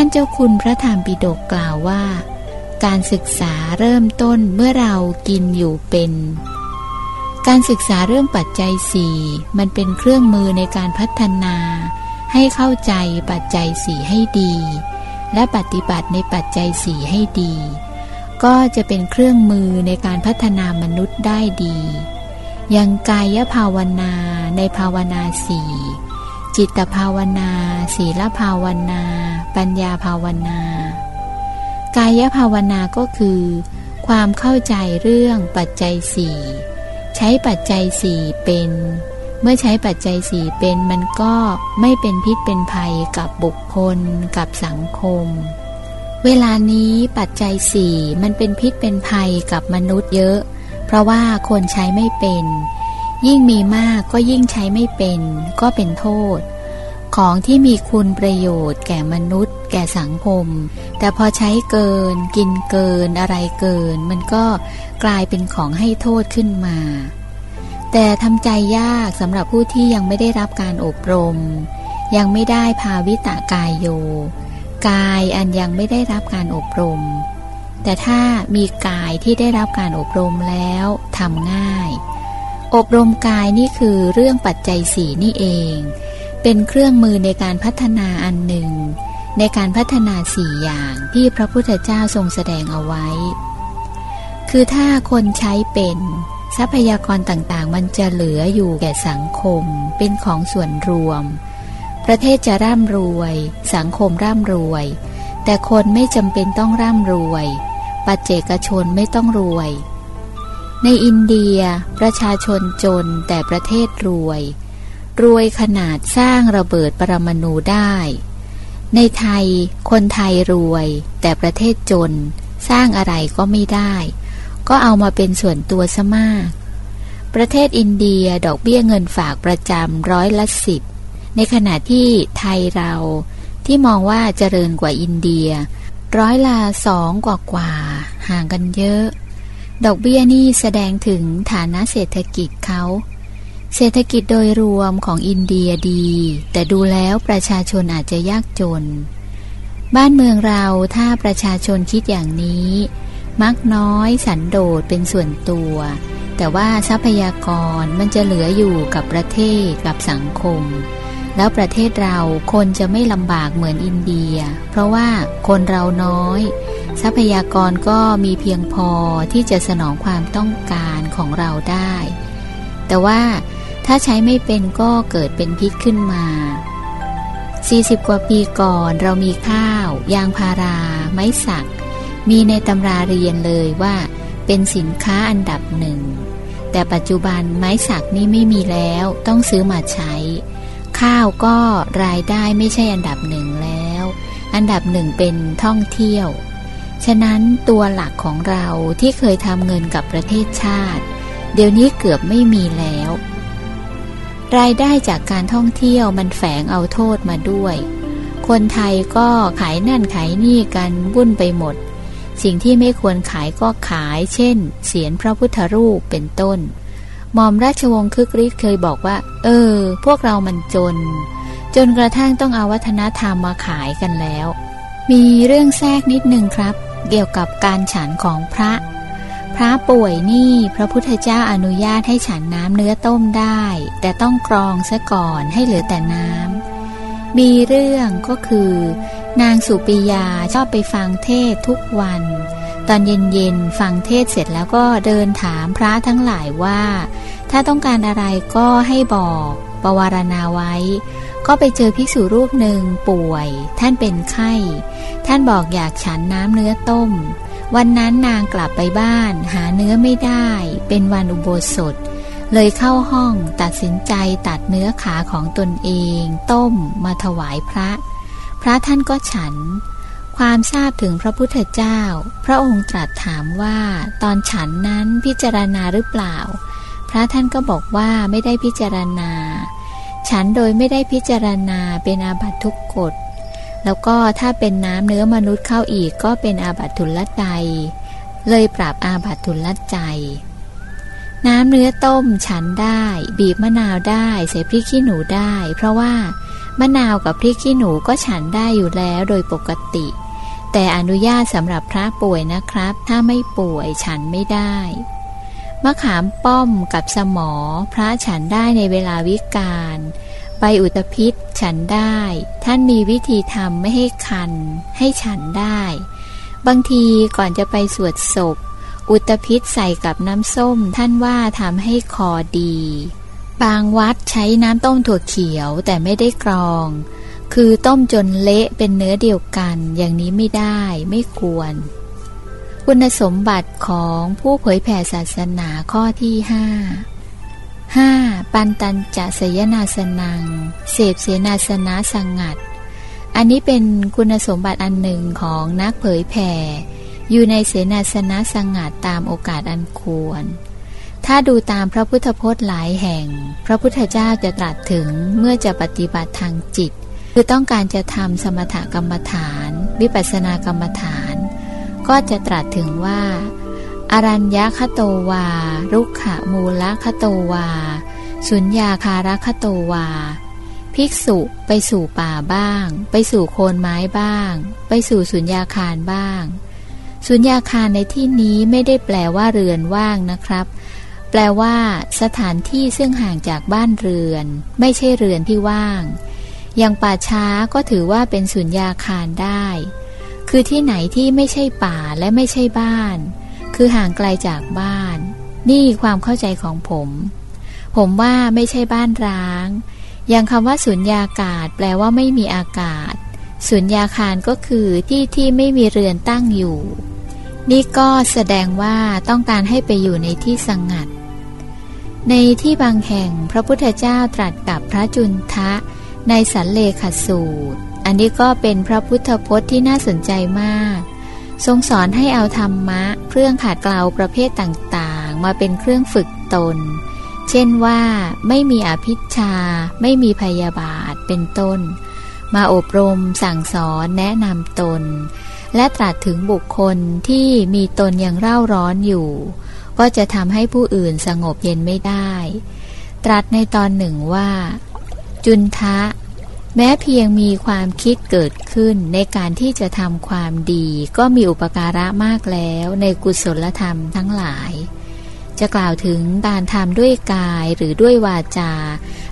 ท่านเจ้าคุณพระธรรมปิฎกกล่าวว่า การศึกษาเริ่มต้นเมื่อเรากินอยู่เป็น การศึกษาเรื่องปัจจัยสี่มันเป็นเครื่องมือในการพัฒนา ให้เข้าใจปัจจัยสี่ให้ดี และปฏิบัติในปัจจัยสี่ให้ดี ก็จะเป็นเครื่องมือในการพัฒนามนุษย์ได้ดีอย่างกายภาวนาในภาวนาสี่ จิตภาวนา ศีลภาวนา ปัญญาภาวนา กายภาวนาก็คือ ความเข้าใจเรื่องปัจจัยสี่ใช้ปัจจัยสี่เป็น เมื่อใช้ปัจจัยสี่เป็นมันก็ไม่เป็นพิษเป็นภัยกับบุคคล กับสังคม เวลานี้ปัจจัยสี่มันเป็นพิษเป็นภัยกับมนุษย์เยอะ เพราะว่าคนใช้ไม่เป็น ยิ่งมีมากก็ยิ่งใช้ไม่เป็น ก็เป็นโทษ ของที่มีคุณประโยชน์แก่มนุษย์ แก่สังคม แต่พอใช้เกิน กินเกิน อะไรเกิน มันก็กลายเป็นของให้โทษขึ้นมา แต่ทำใจยากสำหรับผู้ที่ยังไม่ได้รับการอบรม ยังไม่ได้ภาวิตากายโย กายอันยังไม่ได้รับการอบรม แต่ถ้ามีกายที่ได้รับการอบรมแล้วทำง่าย อบรมกายนี่คือเรื่องปัจจัยสี่นี่เอง เป็นเครื่องมือในการพัฒนาอันหนึ่ง ในการพัฒนาสี่อย่างที่พระพุทธเจ้าทรงแสดงเอาไว้ คือถ้าคนใช้เป็น ทรัพยากรต่างๆ มันจะเหลืออยู่แก่สังคม เป็นของส่วนรวม ประเทศจะร่ำรวย สังคมร่ำรวย แต่คนไม่จำเป็นต้องร่ำรวย ปัจเจกชนไม่ต้องรวย ในอินเดียประชาชนจนแต่ประเทศรวย รวยขนาดสร้างระเบิดปรมาณูได้ ในไทยคนไทยรวย แต่ประเทศจน สร้างอะไรก็ไม่ได้ ก็เอามาเป็นส่วนตัวซะมาก ประเทศอินเดียดอกเบี้ยเงินฝากประจำร้อยละสิบในขณะที่ไทยเราที่มองว่าเจริญกว่าอินเดีย ร้อยละสองกว่ากว่าห่างกันเยอะ ดอกเบี้ยนี่แสดงถึงฐานะเศรษฐกิจเขา เศรษฐกิจโดยรวมของอินเดียดี แต่ดูแล้วประชาชนอาจจะยากจน บ้านเมืองเราถ้าประชาชนคิดอย่างนี้ มักน้อยสันโดษเป็นส่วนตัว แต่ว่าทรัพยากรมันจะเหลืออยู่กับประเทศกับสังคม แล้วประเทศเราคนจะไม่ลำบากเหมือนอินเดีย เพราะว่าคนเราน้อย ทรัพยากรก็มีเพียงพอที่จะสนองความต้องการของเราได้ แต่ว่าถ้าใช้ไม่เป็นก็เกิดเป็นพิษขึ้นมา 40 กว่าปีก่อนเรามีข้าว ยางพารา ไม้สัก มีในตำราเรียนเลยว่า เป็นสินค้าอันดับหนึ่ง แต่ปัจจุบันไม้สักนี่ไม่มีแล้วต้องซื้อมาใช้ ข้าวก็รายได้ไม่ใช่อันดับหนึ่งแล้ว อันดับหนึ่งเป็นท่องเที่ยว ฉะนั้นตัวหลักของเราที่เคยทำเงินกับประเทศชาติ เดี๋ยวนี้เกือบไม่มีแล้ว รายได้จากการท่องเที่ยวมันแฝงเอาโทษมาด้วย คนไทยก็ขายนั่นขายนี่กันวุ่นไปหมด สิ่งที่ไม่ควรขายก็ขาย เช่น เสียนพระพุทธรูปเป็นต้น ม่อมราชวงศ์คึกฤทธิ์เคยบอกว่า เออ พวกเรามันจน จนกระทั่งต้องเอาวัฒนธรรมมาขายกันแล้ว มีเรื่องแทรกนิดนึงครับ เกี่ยวกับการฉันของพระ พระป่วยนี่พระพุทธเจ้าอนุญาตให้ฉันน้ำเนื้อต้มได้ แต่ต้องกรองซะก่อนให้เหลือแต่น้ำมีเรื่องก็คือ นางสุปิยาชอบไปฟังเทศทุกวัน ตอนเย็นๆฟังเทศเสร็จแล้วก็เดินถามพระทั้งหลายว่า ถ้าต้องการอะไรก็ให้บอกปวารณาไว้ ก็ไปเจอภิกษุรูปหนึ่งป่วย ท่านเป็นไข้ ท่านบอกอยากฉันน้ำเนื้อต้ม วันนั้นนางกลับไปบ้าน หาเนื้อไม่ได้ เป็นวันอุโบสถ เลยเข้าห้องตัดสินใจตัดเนื้อขาของตนเอง ต้มมาถวายพระ พระท่านก็ฉัน ความทราบถึงพระพุทธเจ้า พระองค์ตรัสถามว่า ตอนฉันนั้นพิจารณาหรือเปล่า พระท่านก็บอกว่าไม่ได้พิจารณา ฉันโดยไม่ได้พิจารณาเป็นอาบัตทุกกฎ แล้วก็ถ้าเป็นน้ำเนื้อมนุษย์เข้าอีกก็เป็นอาบัตทุลใจเลยปรับอาบัตทุลใจ น้ำเนื้อต้มฉันได้ บีบมะนาวได้ใส่พริกขี้หนูได้ เพราะว่ามะนาวกับพริกขี้หนูก็ฉันได้อยู่แล้วโดยปกติ แต่อนุญาตสำหรับพระป่วยนะครับ ถ้าไม่ป่วยฉันไม่ได้ มะขามป้อมกับสมอ พระฉันได้ในเวลาวิกาลใบอุตภิษฉันได้ ท่านมีวิธีทำไม่ให้คัน ให้ฉันได้ บางทีก่อนจะไปสวดศพ อุตภิษใส่กับน้ำส้ม ท่านว่าทำให้คอดี บางวัดใช้น้ำต้มถั่วเขียวแต่ไม่ได้กรอง คือต้มจนเละเป็นเนื้อเดียวกัน อย่างนี้ไม่ได้ไม่ควร คุณสมบัติของผู้เผยแผ่ศาสนาข้อที่ห้า 5. ปันตันจะสยนาสนัง เสพเสนาสนะสังงัด อันนี้เป็นคุณสมบัติอันหนึ่งของนักเผยแผ่ อยู่ในเสนาสนะสังงัดตามโอกาสอันควร ถ้าดูตามพระพุทธพจน์หลายแห่ง พระพุทธเจ้าจะตรัสถึงเมื่อจะปฏิบัติทางจิต คือต้องการจะทำสมถกรรมฐาน วิปัสสนากรรมฐาน ก็จะตรัสถึงว่า อรัญญคโตวา รุขะมูลคโตวา สุญญาคารคโตวา ภิกษุไปสู่ป่าบ้าง ไปสู่โคนไม้บ้าง ไปสู่สุญญาคารบ้าง สุญญาคารในที่นี้ไม่ได้แปลว่าเรือนว่างนะครับแปลว่า สถานที่ซึ่งห่างจากบ้านเรือน ไม่ใช่เรือนที่ว่าง อย่างป่าช้าก็ถือว่าเป็นสุญญาคารได้ คือที่ไหนที่ไม่ใช่ป่าและไม่ใช่บ้าน คือห่างไกลจากบ้าน นี่ความเข้าใจของผม ผมว่าไม่ใช่บ้านร้าง อย่างคำว่าสุญญากาศ แปลว่าไม่มีอากาศ สุญญาคารก็คือที่ที่ไม่มีเรือนตั้งอยู่ นี่ก็แสดงว่าต้องการให้ไปอยู่ในที่สงัด ในที่บางแห่งพระพุทธเจ้าตรัสกับพระจุนทะ ในสันเลขสูตร อันนี้ก็เป็นพระพุทธพจน์ที่น่าสนใจมาก ทรงสอนให้เอาธรรมะ เครื่องขาดเกลาประเภทต่างๆ มาเป็นเครื่องฝึกตน เช่นว่าไม่มีอภิชา ไม่มีพยาบาทเป็นต้น มาอบรมสั่งสอนแนะนำตน และตรัสถึงบุคคลที่มีตนยังเร่าร้อนอยู่ ก็จะทำให้ผู้อื่นสงบเย็นไม่ได้ ตรัสในตอนหนึ่งว่า จุนทะ แม้เพียงมีความคิดเกิดขึ้นในการที่จะทำความดี ก็มีอุปการะมากแล้วในกุศลธรรมทั้งหลาย จะกล่าวถึงการทำด้วยกายหรือด้วยวาจา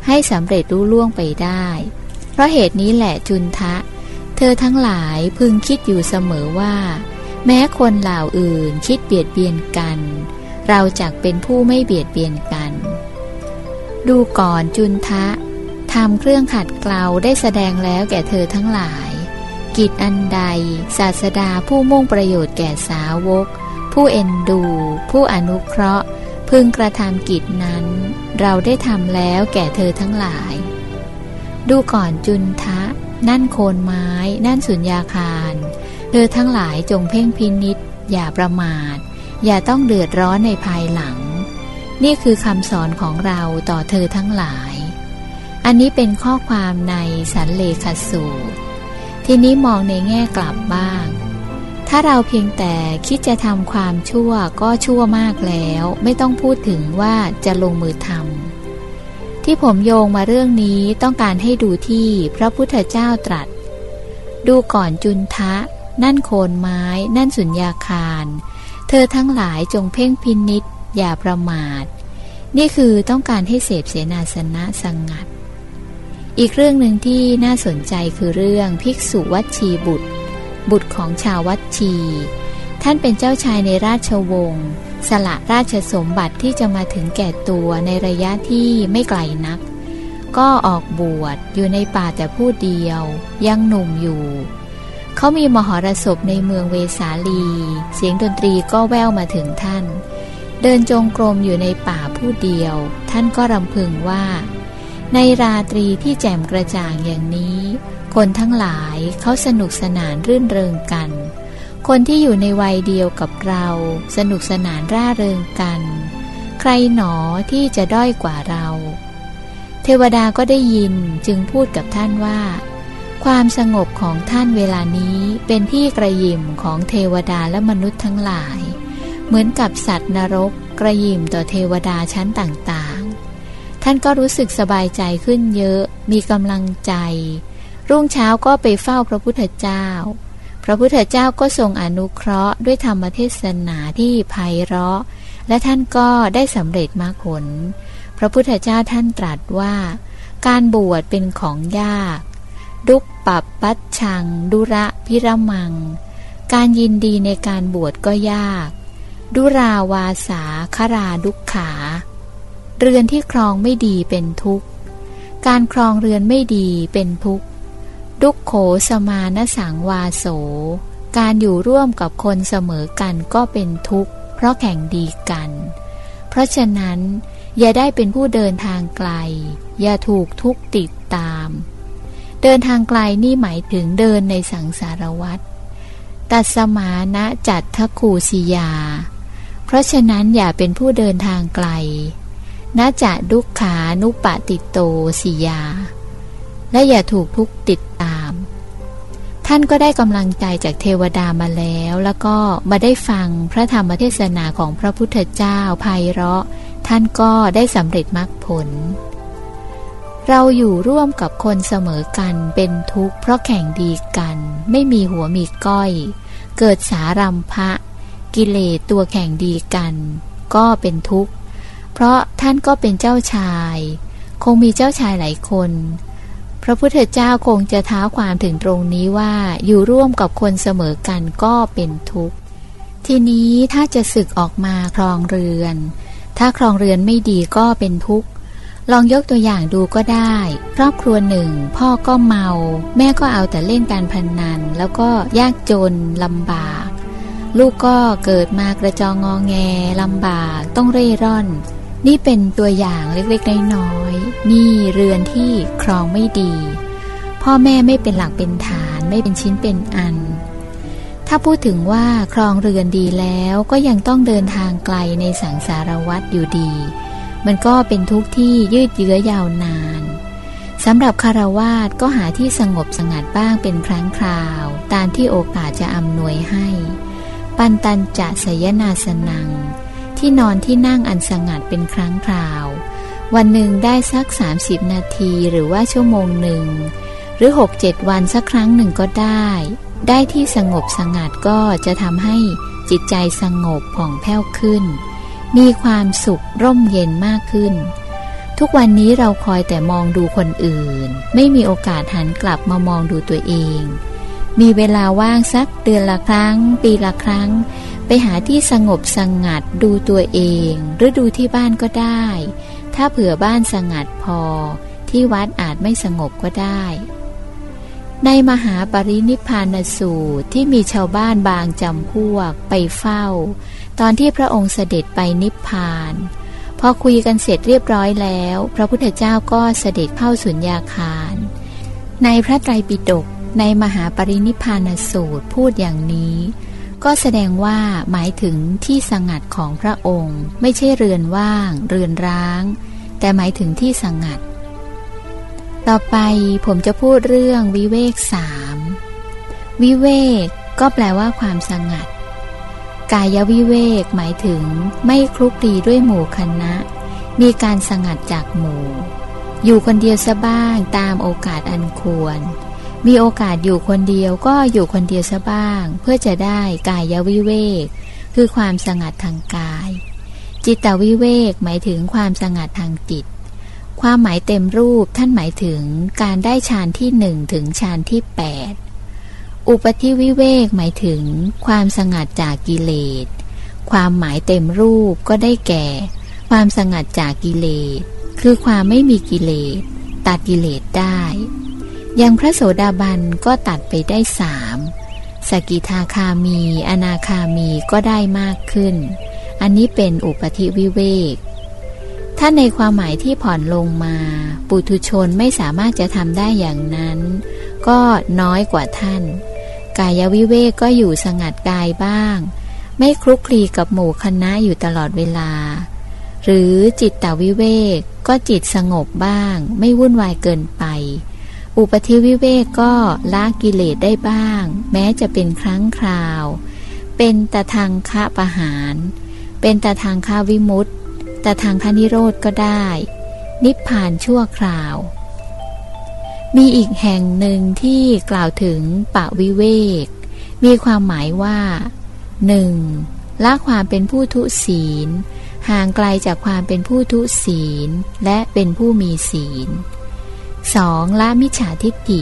ให้สำเร็จรู้ล่วงไปได้ เพราะเหตุนี้แหละจุนทะ เธอทั้งหลายพึงคิดอยู่เสมอว่า แม้คนเหล่าอื่นคิดเบียดเบียนกัน เราจักเป็นผู้ไม่เบียดเบียนกันดูก่อนจุนทะ ทำเครื่องขัดเกลาได้แสดงแล้วแก่เธอทั้งหลาย กิจอันใด ศาสดาผู้มุ่งประโยชน์แก่สาวก ผู้เอ็นดู ผู้อนุเคราะห์ พึงกระทำกิจนั้น เราได้ทำแล้วแก่เธอทั้งหลาย ดูก่อนจุนทะ นั่นโคนไม้ นั่นสุญญาคาร เธอทั้งหลายจงเพ่งพินิษอย่าประมาท อย่าต้องเดือดร้อนในภายหลัง นี่คือคำสอนของเราต่อเธอทั้งหลาย อันนี้เป็นข้อความในสันเลขสูตร ทีนี้มองในแง่กลับบ้าง ถ้าเราเพียงแต่คิดจะทำความชั่วก็ชั่วมากแล้ว ไม่ต้องพูดถึงว่าจะลงมือทำที่ผมโยงมาเรื่องนี้ต้องการให้ดูที่พระพุทธเจ้าตรัส ดูก่อนจุนทะ นั่นโคนไม้ นั่นสุญญาคาร เธอทั้งหลายจงเพ่งพินิษอย่าประมาท นี่คือต้องการให้เสพเสนาสนะสังงัด อีกเรื่องหนึ่งที่น่าสนใจคือเรื่องภิกษุวัชีบุตร บุตรของชาววัชี ท่านเป็นเจ้าชายในราชวงศ์สละราชสมบัติที่จะมาถึงแก่ตัวในระยะที่ไม่ไกลนัก ก็ออกบวชอยู่ในป่าแต่ผู้เดียว ยังหนุ่มอยู่ เขามีมหรสพในเมืองเวสาลี เสียงดนตรีก็แววมาถึงท่าน เดินจงกรมอยู่ในป่าผู้เดียว ท่านก็รำพึงว่า ในราตรีที่แจ่มกระจ่างอย่างนี้ คนทั้งหลายเขาสนุกสนานรื่นเริงกัน คนที่อยู่ในวัยเดียวกับเรา สนุกสนานร่าเริงกัน ใครหนอที่จะด้อยกว่าเรา เทวดาก็ได้ยินจึงพูดกับท่านว่า ความสงบของท่านเวลานี้เป็นที่กระยิมของเทวดาและมนุษย์ทั้งหลาย เหมือนกับสัตว์นรกกระยิมต่อเทวดาชั้นต่าง ท่านก็รู้สึกสบายใจขึ้นเยอะ มีกำลังใจ รุ่งเช้าก็ไปเฝ้าพระพุทธเจ้า พระพุทธเจ้าก็ทรงอนุเคราะห์ด้วยธรรมเทศนาที่ไพเราะ และท่านก็ได้สำเร็จมรรคผล พระพุทธเจ้าท่านตรัสว่า การบวชเป็นของยาก ดุปปับปัชชัง ดุระพิรมัง การยินดีในการบวชก็ยาก ดุราวาสาคราดุขขา เรือนที่ครองไม่ดีเป็นทุกข์ การครองเรือนไม่ดีเป็นทุกข์ ดุกโขสมานสังวาโส การอยู่ร่วมกับคนเสมอกันก็เป็นทุกข์ เพราะแข่งดีกัน เพราะฉะนั้น อย่าได้เป็นผู้เดินทางไกล อย่าถูกทุกติดตาม เดินทางไกลนี่หมายถึงเดินในสังสารวัตรตัสมานะจัดทคูสิยา เพราะฉะนั้นอย่าเป็นผู้เดินทางไกล นาจะดุขานุปติโตสิยา และอย่าถูกทุกติดตาม ท่านก็ได้กำลังใจจากเทวดามาแล้ว แล้วก็มาได้ฟังพระธรรมเทศนาของพระพุทธเจ้าไพเราะ ท่านก็ได้สำเร็จมรรคผล เราอยู่ร่วมกับคนเสมอกันเป็นทุกข์เพราะแข่งดีกัน ไม่มีหัวมีก้อย เกิดสารัมภะกิเลสตัวแข่งดีกัน ก็เป็นทุกข์ เพราะท่านก็เป็นเจ้าชาย คงมีเจ้าชายหลายคน พระพุทธเจ้าคงจะท้าความถึงตรงนี้ว่าอยู่ร่วมกับคนเสมอกันก็เป็นทุกข์ ทีนี้ถ้าจะศึกออกมาครองเรือน ถ้าครองเรือนไม่ดีก็เป็นทุกข์ ลองยกตัวอย่างดูก็ได้ ครอบครัวหนึ่ง พ่อก็เมา แม่ก็เอาแต่เล่นการพนนัน แล้วก็ยากจนลำบาก ลูกก็เกิดมากระจองงองแงลำบากต้องเร่ร่อน นี่เป็นตัวอย่างเล็กๆน้อยๆนี่เรือนที่ครองไม่ดี พ่อแม่ไม่เป็นหลักเป็นฐานไม่เป็นชิ้นเป็นอัน ถ้าพูดถึงว่าครองเรือนดีแล้วก็ยังต้องเดินทางไกลในสังสารวัฏอยู่ดี มันก็เป็นทุกข์ที่ยืดเยื้อยาวนานสำหรับคารวาสก็หาที่สงบสงัดบ้างเป็นครั้งคราว ตามที่โอกาสจะอำนวยให้ ปันตันจะสยนาสนัง ที่นอนที่นั่งอันสงัดเป็นครั้งคราว วันหนึ่งได้สัก 30 นาทีหรือว่าชั่วโมงหนึ่ง หรือ 6-7 วันสักครั้งหนึ่งก็ได้ ได้ที่สงบสงัดก็จะทำให้จิตใจสงบผ่องแผ้วขึ้น มีความสุขร่มเย็นมากขึ้น ทุกวันนี้เราคอยแต่มองดูคนอื่น ไม่มีโอกาสหันกลับมามองดูตัวเอง มีเวลาว่างสักเดือนละครั้ง ปีละครั้ง ไปหาที่สงบสงัดดูตัวเอง หรือดูที่บ้านก็ได้ ถ้าเผื่อบ้านสงัดพอ ที่วัดอาจไม่สงบก็ได้ ในมหาปรินิพานสูตรที่มีชาวบ้านบางจำพวกไปเฝ้า ตอนที่พระองค์เสด็จไปนิพพาน พอคุยกันเสร็จเรียบร้อยแล้ว พระพุทธเจ้าก็เสด็จเข้าสุญญาคาร ในพระไตรปิฎกในมหาปรินิพานสูตรพูดอย่างนี้ ก็แสดงว่าหมายถึงที่สงัดของพระองค์ ไม่ใช่เรือนว่าง เรือนร้าง แต่หมายถึงที่สงัด ต่อไปผมจะพูดเรื่องวิเวกสามวิเวกก็แปลว่าความสงัด กายวิเวกหมายถึงไม่คลุกคลีด้วยหมู่คณะ มีการสงัดจากหมู่ อยู่คนเดียวซะบ้างตามโอกาสอันควร มีโอกาสอยู่คนเดียวก็อยู่คนเดียวซะบ้าง เพื่อจะได้กายวิเวก คือความสงัดทางกาย จิตวิเวกหมายถึงความสงัดทางจิต ความหมายเต็มรูปท่านหมายถึงการได้ฌานที่หนึ่งถึงฌานที่แปดอุปธิวิเวกหมายถึงความสงัดจากกิเลส ความหมายเต็มรูปก็ได้แก่ ความสงัดจากกิเลส คือความไม่มีกิเลส ตัดกิเลสได้ อย่างพระโสดาบันก็ตัดไปได้สามสกิทาคามี อนาคามีก็ได้มากขึ้น อันนี้เป็นอุปธิวิเวก ถ้าในความหมายที่ผ่อนลงมา ปุถุชนไม่สามารถจะทำได้อย่างนั้น ก็น้อยกว่าท่าน กายวิเวกก็อยู่สงัดกายบ้าง ไม่คลุกคลีกับหมู่คณะอยู่ตลอดเวลา หรือจิตตวิเวกก็จิตสงบบ้าง ไม่วุ่นวายเกินไป อุปธิวิเวกก็ละกิเลสได้บ้าง แม้จะเป็นครั้งคราว เป็นตะทางคะปะหาร เป็นตะทางคะวิมุตต์ตะทางคะนิโรธก็ได้ นิพพานชั่วคราว มีอีกแห่งหนึ่งที่กล่าวถึงปะวิเวก มีความหมายว่าหนึ่งละความเป็นผู้ทุศีล ห่างไกลจากความเป็นผู้ทุศีล และเป็นผู้มีศีล 2. ละมิจฉาทิฏฐิ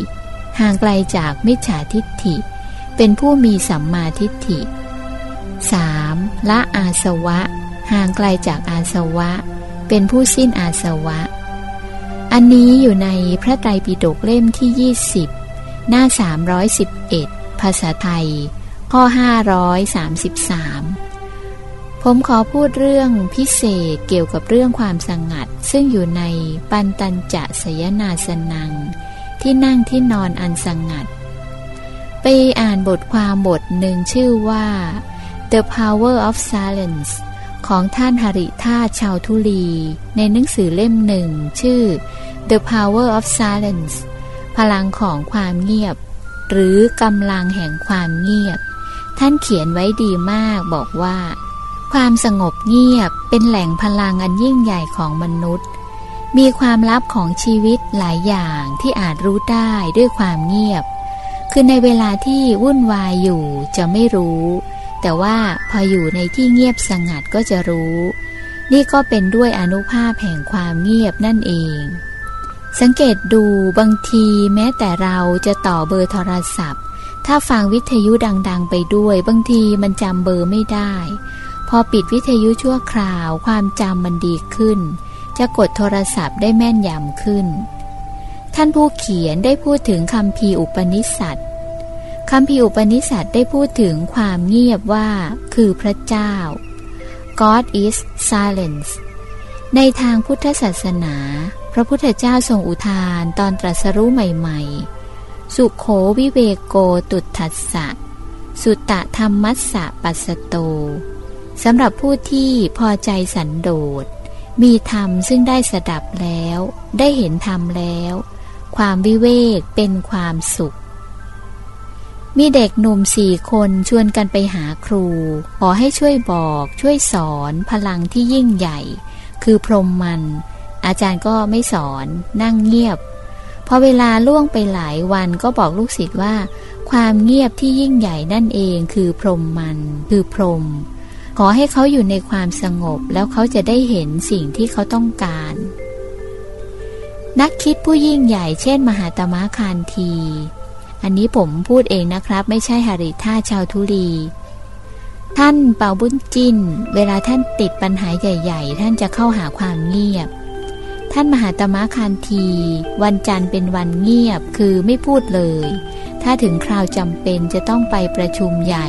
ห่างไกลจากมิจฉาทิฏฐิ เป็นผู้มีสัมมาทิฏฐิ 3. ละอาสวะ ห่างไกลจากอาสวะ เป็นผู้สิ้นอาสวะ อันนี้อยู่ในพระไตรปิฎกเล่มที่ 20 หน้า 311 ภาษาไทย ข้อ 533 ผมขอพูดเรื่องพิเศษเกี่ยวกับเรื่องความสงัด ซึ่งอยู่ในปันตัญจะสยนาสนัง ที่นั่งที่นอนอันสงัด ไปอ่านบทความบทหนึ่งชื่อว่า The Power of Silence ของท่านหริธาชาวทุลี ในหนังสือเล่มหนึ่งชื่อ The Power of Silence พลังของความเงียบ หรือกำลังแห่งความเงียบ ท่านเขียนไว้ดีมากบอกว่า ความสงบเงียบเป็นแหล่งพลังอันยิ่งใหญ่ของมนุษย์ มีความลับของชีวิตหลายอย่างที่อาจรู้ได้ด้วยความเงียบ คือในเวลาที่วุ่นวายอยู่จะไม่รู้ แต่ว่าพออยู่ในที่เงียบสงัดก็จะรู้ นี่ก็เป็นด้วยอนุภาพแห่งความเงียบนั่นเอง สังเกตดูบางทีแม้แต่เราจะต่อเบอร์โทรศัพท์ ถ้าฟังวิทยุดัง ๆ ไปด้วย บางทีมันจำเบอร์ไม่ได้ อปิดวิทยุชั่วคราวความจำมันดีขึ้น จะกดโทรศัพท์ได้แม่นยำขึ้น ท่านผู้เขียนได้พูดถึงคำพีอุปนิสัตคำพิอุปนิสัตได้พูดถึงความเงียบว่าคือพระเจ้า God is silence ในทางพุทธศาสนา พระพุทธเจ้าทรงอุทานตอนตรัสรู้ใหม่ ๆ สุขโขวิเวโกตุทัสสะ สุตตะธรรมัสสะปัสโต สำหรับผู้ที่พอใจสันโดษ มีธรรมซึ่งได้สดับแล้ว ได้เห็นธรรมแล้ว ความวิเวกเป็นความสุข มีเด็กหนุ่มสี่คนชวนกันไปหาครู ขอให้ช่วยบอกช่วยสอนพลังที่ยิ่งใหญ่ คือพรหมมัน อาจารย์ก็ไม่สอนนั่งเงียบ พอเวลาล่วงไปหลายวันก็บอกลูกศิษย์ว่า ความเงียบที่ยิ่งใหญ่นั่นเองคือพรหมมัน คือพรหม ขอให้เขาอยู่ในความสงบแล้วเขาจะได้เห็นสิ่งที่เขาต้องการ นักคิดผู้ยิ่งใหญ่เช่น มหาตมะคานที อันนี้ผมพูดเองนะครับ ไม่ใช่หริท่าชาวทุลีท่านเป่าบุญจิน เวลาท่านติดปัญหาใหญ่ ๆ ท่านจะเข้าหาความเงียบ ท่านมหาตมะคานที วันจันทร์เป็นวันเงียบคือไม่พูดเลย ถ้าถึงคราวจำเป็นจะต้องไปประชุมใหญ่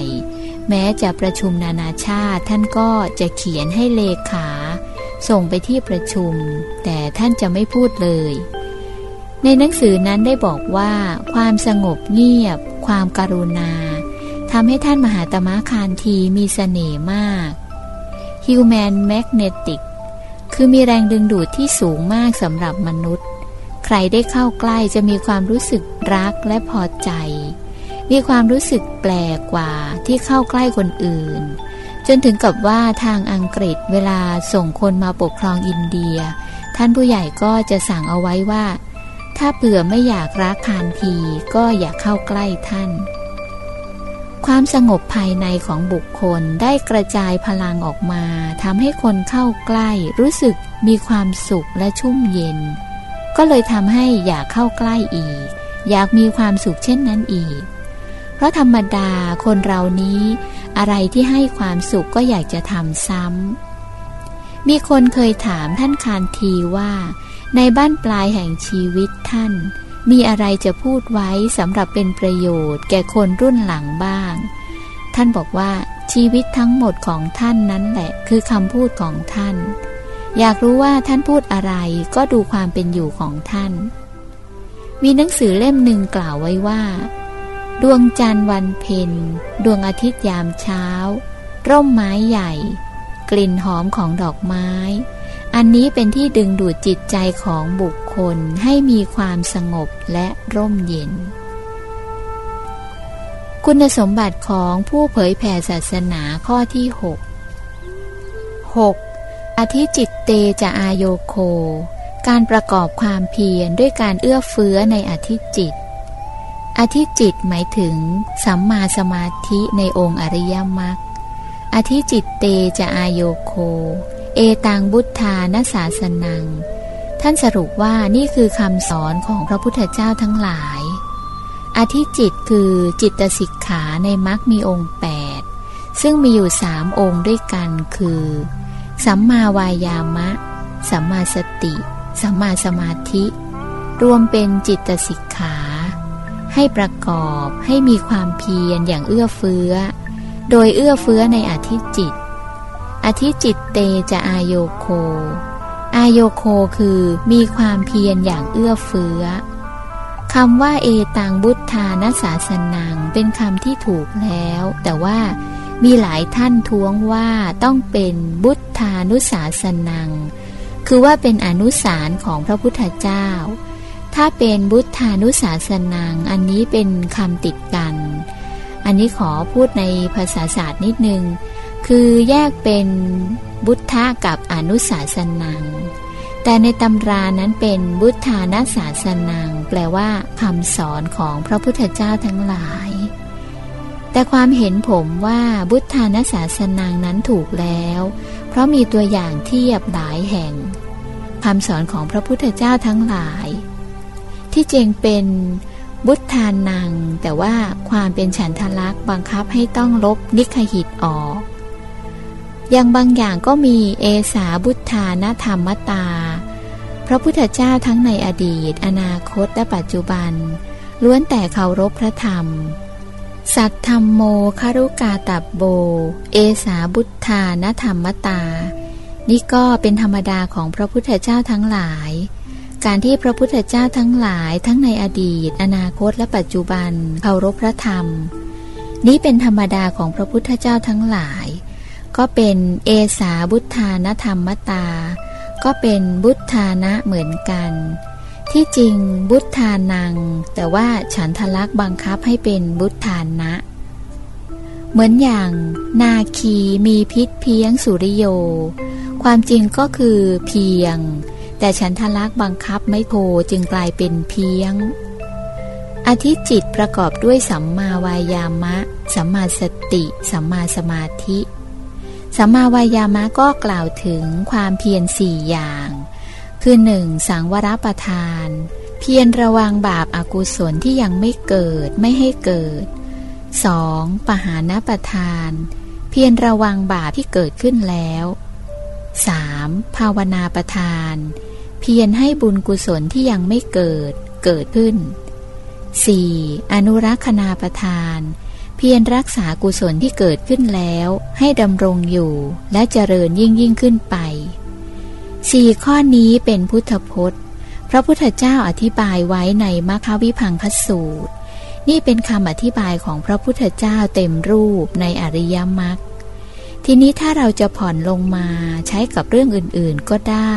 แม้จะประชุมนานาชาติท่านก็จะเขียนให้เลขา ส่งไปที่ประชุม แต่ท่านจะไม่พูดเลย ในหนังสือนั้นได้บอกว่า ความสงบเงียบ ความการุณาทำให้ท่านมหาตมะคานทีมีสเสน่ห์มาก Human Magnetic คือมีแรงดึงดูดที่สูงมากสำหรับมนุษย์ ใครได้เข้าใกล้จะมีความรู้สึกรักและพอใจ มีความรู้สึกแปลกกว่าที่เข้าใกล้คนอื่น จนถึงกับว่าทางอังกฤษเวลาส่งคนมาปกครองอินเดีย ท่านผู้ใหญ่ก็จะสั่งเอาไว้ว่า ถ้าเผื่อไม่อยากรักคานทีก็อย่าเข้าใกล้ท่าน ความสงบภายในของบุคคลได้กระจายพลังออกมาทำให้คนเข้าใกล้รู้สึกมีความสุขและชุ่มเย็น ก็เลยทำให้อยากเข้าใกล้อีก อยากมีความสุขเช่นนั้นอีก เพราะธรรมดาคนเรานี้ อะไรที่ให้ความสุขก็อยากจะทำซ้ำ มีคนเคยถามท่านคานทีว่า ในบ้านปลายแห่งชีวิตท่าน มีอะไรจะพูดไว้สำหรับเป็นประโยชน์ แก่คนรุ่นหลังบ้าง ท่านบอกว่าชีวิตทั้งหมดของท่านนั้นแหละ คือคำพูดของท่าน อยากรู้ว่าท่านพูดอะไรก็ดูความเป็นอยู่ของท่าน มีหนังสือเล่มหนึ่งกล่าวไว้ว่า ดวงจันทร์วันเพ็ญดวงอาทิตย์ยามเช้า ร่มไม้ใหญ่ กลิ่นหอมของดอกไม้ อันนี้เป็นที่ดึงดูดจิตใจของบุคคลให้มีความสงบและร่มเย็น คุณสมบัติของผู้เผยแผ่ศาสนาข้อที่ 6 6. อธิจิตเตจะอายโยโค การประกอบความเพียรด้วยการเอื้อเฟื้อในอธิจิต อธิจิตหมายถึง สัมมาสมาธิในองค์อริยมรรคอธิจิตเตจะอายโยโค เอตังบุตธานาสาสนัง ท่านสรุปว่านี่คือคำสอนของพระพุทธเจ้าทั้งหลาย อธิจิตคือจิตสิกขาในมรรคมีองค์แปดซึ่งมีอยู่สามองค์ด้วยกันคือ สัมมาวายามะ สัมมาสติ สัมมาสมาธิ รวมเป็นจิตสิกขา ให้ประกอบให้มีความเพียรอย่างเอื้อเฟื้อ โดยเอื้อเฟื้อในอธิจิต อธิจิตเตจะอายโยโค อายโยโคคือมีความเพียรอย่างเอื้อเฟื้อคำว่าเอตังบุตธานสาสนังเป็นคำที่ถูกแล้ว แต่ว่ามีหลายท่านท้วงว่าต้องเป็นบุตธานุสาสนัง คือว่าเป็นอนุสารของพระพุทธเจ้า ถ้าเป็นบุตธานุสาสนังอันนี้เป็นคำติดกัน อันนี้ขอพูดในภาษาศาสตร์นิดนึง คือแยกเป็นบุตธากับอนุสาสนัง แต่ในตำรานั้นเป็นบุตธานุสาสนัง แปลว่าคำสอนของพระพุทธเจ้าทั้งหลาย แต่ความเห็นผมว่าบุตธานศาสนางนั้นถูกแล้ว เพราะมีตัวอย่างเทียบหลายแห่งคำสอนของพระพุทธเจ้าทั้งหลาย ที่จริงเป็นบุตธานัง แต่ว่าความเป็นฉันทลักษ์บังคับให้ต้องลบนิคหิตออกอย่างบางอย่างก็มีเอสาบุตธานธรรมตา พระพุทธเจ้าทั้งในอดีต อนาคตและปัจจุบัน ล้วนแต่เคารพพระธรรม สัตธรรมโมคารุกาตับโบ เอสาบุตธานธรรมตา นี่ก็เป็นธรรมดาของพระพุทธเจ้าทั้งหลาย การที่พระพุทธเจ้าทั้งหลายทั้งในอดีต อนาคตและปัจจุบันเคารพพระธรรม นี้เป็นธรรมดาของพระพุทธเจ้าทั้งหลาย ก็เป็นเอสาบุตธานธรรมตา ก็เป็นบุตธานะเหมือนกัน ที่จริงบุตธานัง แต่ว่าฉันทลักษ์บังคับให้เป็นบุตธานะ เหมือนอย่างนาคีมีพิษเพียงสุริโย ความจริงก็คือเพียง แต่ฉันทลักษ์บังคับไม่โทจึงกลายเป็นเพียง อธิจิตประกอบด้วยสัมมาวายามะ สัมมาสติ สัมมาสมาธิ สัมมาวายามะก็กล่าวถึงความเพียรสี่อย่าง คือหนึ่งสังวรประทาน เพียรระวังบาปอากุศลที่ยังไม่เกิดไม่ให้เกิด 2. ปหานประทาน เพียรระวังบาปที่เกิดขึ้นแล้ว 3. ภาวนาประทาน เพียรให้บุญกุศลที่ยังไม่เกิดเกิดขึ้น 4. อนุรักษณาประทาน เพียรรักษากุศลที่เกิดขึ้นแล้ว ให้ดำรงอยู่และเจริญยิ่งยิ่งขึ้นไปสี่ข้อนี้เป็นพุทธพจน์ พระพุทธเจ้าอธิบายไว้ในมัคควิพังคสูตร นี่เป็นคำอธิบายของพระพุทธเจ้าเต็มรูปในอริยมรรค ทีนี้ถ้าเราจะผ่อนลงมาใช้กับเรื่องอื่นๆก็ได้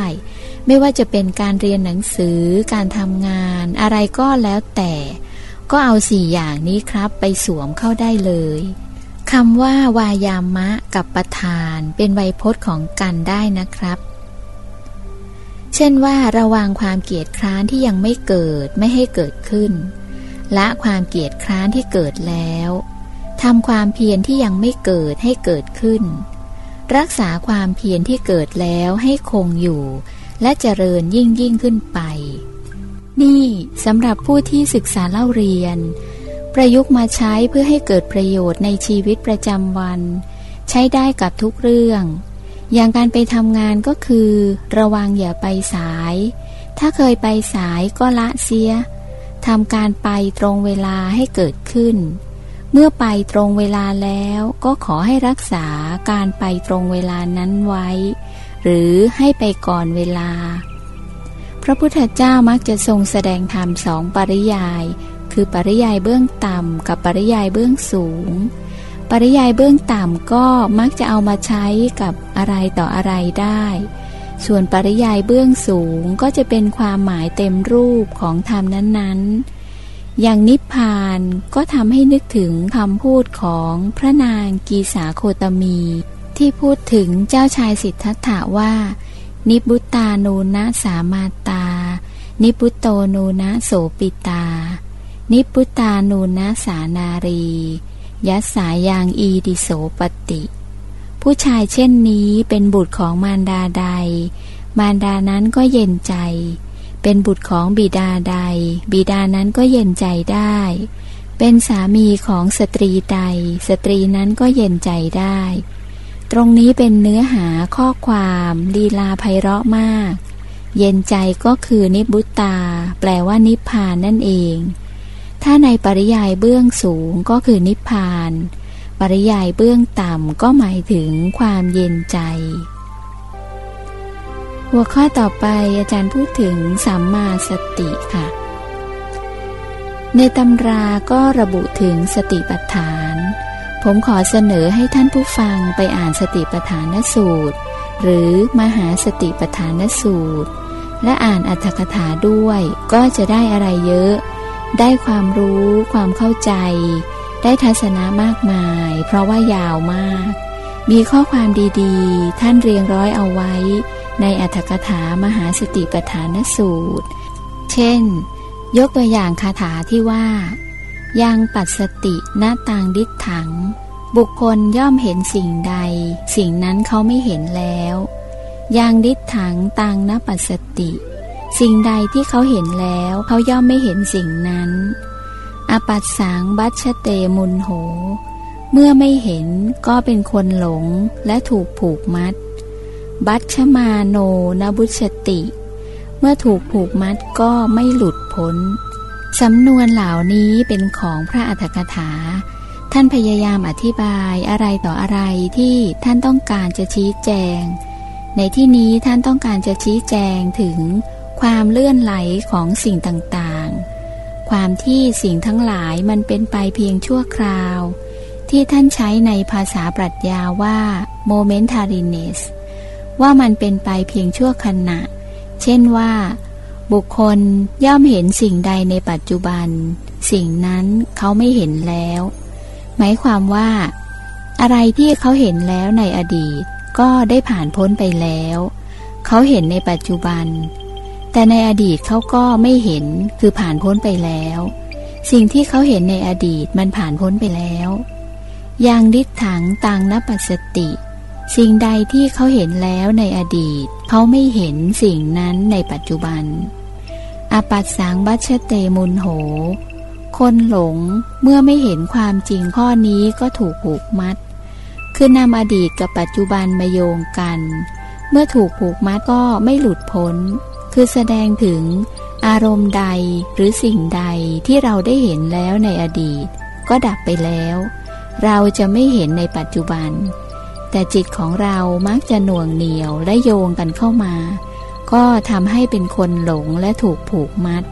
ไม่ว่าจะเป็นการเรียนหนังสือ การทำงาน อะไรก็แล้วแต่ ก็เอาสี่อย่างนี้ครับไปสวมเข้าได้เลยคำว่าวายามะกับประธานเป็นไวยพจน์ของกันได้นะครับ เช่นว่าระวังความเกียดคร้านที่ยังไม่เกิดไม่ให้เกิดขึ้น ละความเกียดคร้านที่เกิดแล้ว ทำความเพียรที่ยังไม่เกิดให้เกิดขึ้น รักษาความเพียรที่เกิดแล้วให้คงอยู่ และเจริญยิ่งยิ่งขึ้นไป นี่สำหรับผู้ที่ศึกษาเล่าเรียน ประยุกต์มาใช้เพื่อให้เกิดประโยชน์ในชีวิตประจำวัน ใช้ได้กับทุกเรื่อง อย่างการไปทำงานก็คือ ระวังอย่าไปสาย ถ้าเคยไปสายก็ละเสียทำการไปตรงเวลาให้เกิดขึ้น เมื่อไปตรงเวลาแล้วก็ขอให้รักษาการไปตรงเวลานั้นไว้ หรือให้ไปก่อนเวลา พระพุทธเจ้ามักจะทรงแสดงธรรมสองปริยาย คือปริยายเบื้องต่ำกับปริยายเบื้องสูง ปริยายเบื้องต่ำก็มักจะเอามาใช้กับอะไรต่ออะไรได้ ส่วนปริยายเบื้องสูงก็จะเป็นความหมายเต็มรูปของธรรมนั้นๆ อย่างนิพพานก็ทำให้นึกถึงคำพูดของพระนางกีสาโคตมี ที่พูดถึงเจ้าชายสิทธัตถะว่า นิพพุตานูนะสามาตา นิพพุโตนูนะโสปิตา นิพพุตานูนะสานารียัสสายังอีทิโสปติ ผู้ชายเช่นนี้เป็นบุตรของมารดาใด มารดานั้นก็เย็นใจ เป็นบุตรของบิดาใด บิดานั้นก็เย็นใจได้ เป็นสามีของสตรีใด สตรีนั้นก็เย็นใจได้ ตรงนี้เป็นเนื้อหาข้อความลีลาไพเราะมาก เย็นใจก็คือนิบุตตาแปลว่านิพพานนั่นเอง ถ้าในปริยายเบื้องสูงก็คือนิพพาน ปริยายเบื้องต่ำก็หมายถึงความเย็นใจ หัวข้อต่อไปอาจารย์พูดถึงสัมมาสติค่ะ ในตำราก็ระบุถึงสติปัฏฐาน ผมขอเสนอให้ท่านผู้ฟังไปอ่านสติปัฏฐานสูตร หรือมหาสติปัฏฐานสูตร และอ่านอัตถกถาด้วยก็จะได้อะไรเยอะ ได้ความรู้ ความเข้าใจ ได้ทัศนะมากมาย เพราะว่ายาวมาก มีข้อความดีๆ ท่านเรียงร้อยเอาไว้ ในอัตถกถามหาสติปัฏฐานสูตร เช่น ยกตัวอย่างคาถาที่ว่า ยังปัสสติหน้าต่างดิษถัง บุคคลย่อมเห็นสิ่งใด สิ่งนั้นเขาไม่เห็นแล้วยางดิษถังตังนปัสสติ สิ่งใดที่เขาเห็นแล้วเขาย่อมไม่เห็นสิ่งนั้นอปัสสังบัชเตมุนโห เมื่อไม่เห็นก็เป็นคนหลงและถูกผูกมัด บัชมาโนนบุชติ เมื่อถูกผูกมัดก็ไม่หลุดพ้น สำนวนเหล่านี้เป็นของพระอัฏฐกถา ท่านพยายามอธิบายอะไรต่ออะไรที่ท่านต้องการจะชี้แจง ในที่นี้ท่านต้องการจะชี้แจงถึงความเลื่อนไหลของสิ่งต่างๆ ความที่สิ่งทั้งหลายมันเป็นไปเพียงชั่วคราว ที่ท่านใช้ในภาษาปรัชญาว่า momentariness ว่ามันเป็นไปเพียงชั่วขณะ เช่นว่า บุคคลย่อมเห็นสิ่งใดในปัจจุบัน สิ่งนั้นเขาไม่เห็นแล้ว หมายความว่า อะไรที่เขาเห็นแล้วในอดีตก็ได้ผ่านพ้นไปแล้ว เขาเห็นในปัจจุบัน แต่ในอดีตเขาก็ไม่เห็นคือผ่านพ้นไปแล้ว สิ่งที่เขาเห็นในอดีตมันผ่านพ้นไปแล้วอย่างดิษถังตังนปัสติ สิ่งใดที่เขาเห็นแล้วในอดีต เขาไม่เห็นสิ่งนั้นในปัจจุบัน อปัสสังบัชเตมุนโห คนหลงเมื่อไม่เห็นความจริงข้อนี้ก็ถูกผูกมัด คือนำอดีตกับปัจจุบันมาโยงกัน เมื่อถูกผูกมัดก็ไม่หลุดพ้น คือแสดงถึงอารมณ์ใดหรือสิ่งใดที่เราได้เห็นแล้วในอดีต ก็ดับไปแล้ว เราจะไม่เห็นในปัจจุบัน แต่จิตของเรามักจะหน่วงเหนียวและโยงกันเข้ามา ก็ทำให้เป็นคนหลงและถูกผูกมัด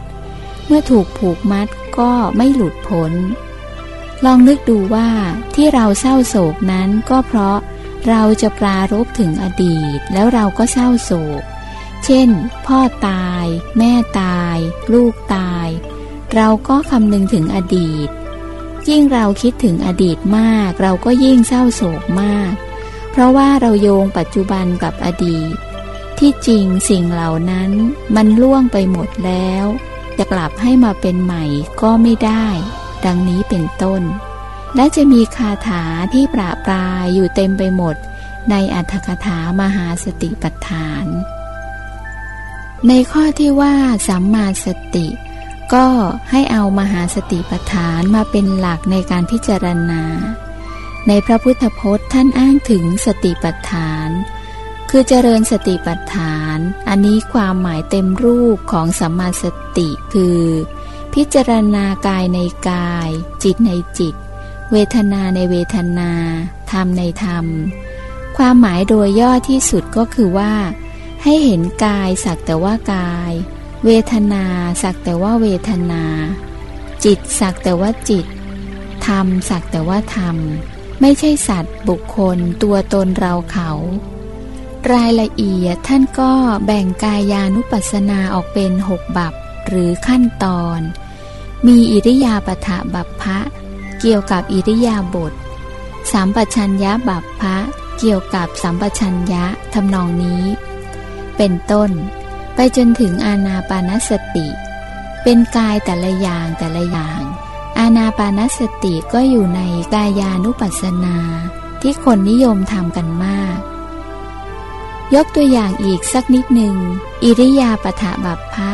เมื่อถูกผูกมัดก็ไม่หลุดพ้น ลองนึกดูว่าที่เราเศร้าโศกนั้นก็เพราะเราจะปรารบถึงอดีตแล้วเราก็เศร้าโศก เช่น พ่อตาย แม่ตาย ลูกตาย เราก็คำนึงถึงอดีต ยิ่งเราคิดถึงอดีตมาก เราก็ยิ่งเศร้าโศกมาก เพราะว่าเราโยงปัจจุบันกับอดีต ที่จริงสิ่งเหล่านั้นมันล่วงไปหมดแล้ว จะกลับให้มาเป็นใหม่ก็ไม่ได้ ดังนี้เป็นต้น และจะมีคาถาที่ปราปรายอยู่เต็มไปหมด ในอัธกถามหาสติปัฏฐาน ในข้อที่ว่าสัมมาสติก็ให้เอามหาสติปัฏฐานมาเป็นหลักในการพิจารณา ในพระพุทธพจน์ท่านอ้างถึงสติปัฏฐาน คือเจริญสติปัฏฐาน อันนี้ความหมายเต็มรูปของสัมมาสติคือ พิจารณากายในกาย จิตในจิต เวทนาในเวทนา ธรรมในธรรม ความหมายโดยย่อที่สุดก็คือว่า ให้เห็นกายสักแต่ว่ากาย เวทนาสักแต่ว่าเวทนา จิตสักแต่ว่าจิต ธรรมสักแต่ว่าธรรม ไม่ใช่สัตว์บุคคลตัวตนเราเขา รายละเอียดท่านก็แบ่งกายานุปัสสนาออกเป็นหกบับหรือขั้นตอน มีอิริยาปถะบัพพะ เกี่ยวกับอิริยาบถสามปชัญญะบัพพะ เกี่ยวกับสัมปชัญญะทำนองนี้ เป็นต้น ไปจนถึงอาณาปานสติ เป็นกายแต่ละอย่างแต่ละอย่าง อาณาปานสติก็อยู่ในกายานุปัสสนาที่คนนิยมทำกันมาก ยกตัวอย่างอีกสักนิดหนึ่ง อิริยาปถะบัพพะ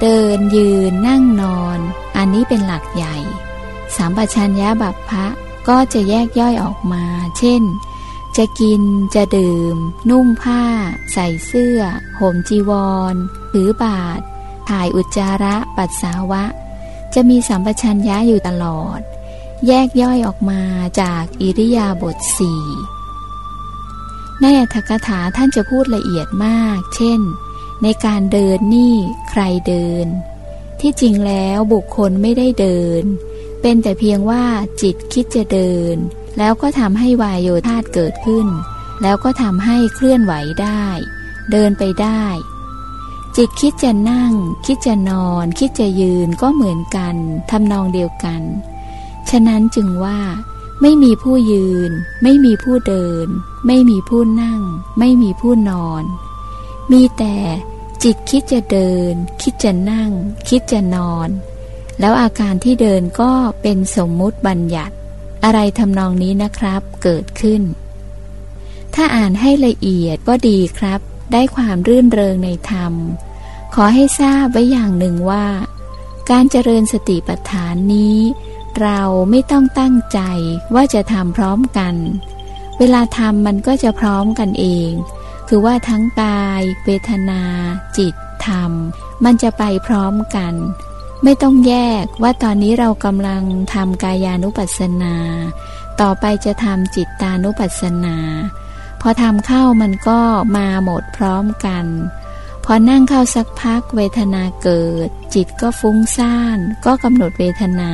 เดินยืนนั่งนอน อันนี้เป็นหลักใหญ่ สามปชัญญะบัพพะก็จะแยกย่อยออกมา เช่น จะกิน จะดื่ม นุ่งผ้า ใส่เสื้อ ห่มจีวร ถือบาทถ่ายอุจจาระ ปัสสาวะ จะมีสัมปชัญญะอยู่ตลอด แยกย่อยออกมาจากอิริยาบถสี่ในอัธกถาท่านจะพูดละเอียดมาก เช่น ในการเดินนี่ใครเดิน ที่จริงแล้วบุคคลไม่ได้เดิน เป็นแต่เพียงว่าจิตคิดจะเดิน แล้วก็ทำให้วายโยธาตเกิดขึ้น แล้วก็ทำให้เคลื่อนไหวได้ เดินไปได้ จิตคิดจะนั่ง คิดจะนอน คิดจะยืนก็เหมือนกันทำนองเดียวกัน ฉะนั้นจึงว่า ไม่มีผู้ยืน ไม่มีผู้เดิน ไม่มีผู้นั่ง ไม่มีผู้นอน มีแต่จิตคิดจะเดิน คิดจะนั่ง คิดจะนอน แล้วอาการที่เดินก็เป็นสมมุติบัญญัติ อะไรทำนองนี้นะครับ เกิดขึ้น ถ้าอ่านให้ละเอียดก็ดีครับ ได้ความรื่นเริงในธรรม ขอให้ทราบไว้อย่างหนึ่งว่า การเจริญสติปัฏฐานนี้ เราไม่ต้องตั้งใจว่าจะทำพร้อมกัน เวลาทำมันก็จะพร้อมกันเอง คือว่าทั้งกาย เวทนา จิต ธรรม มันจะไปพร้อมกัน ไม่ต้องแยกว่าตอนนี้เรากำลังทำกายานุปัสสนา ต่อไปจะทำจิตตานุปัสสนา พอทำเข้ามันก็มาหมดพร้อมกัน พอนั่งเข้าสักพักเวทนาเกิด จิตก็ฟุ้งซ่าน ก็กำหนดเวทนา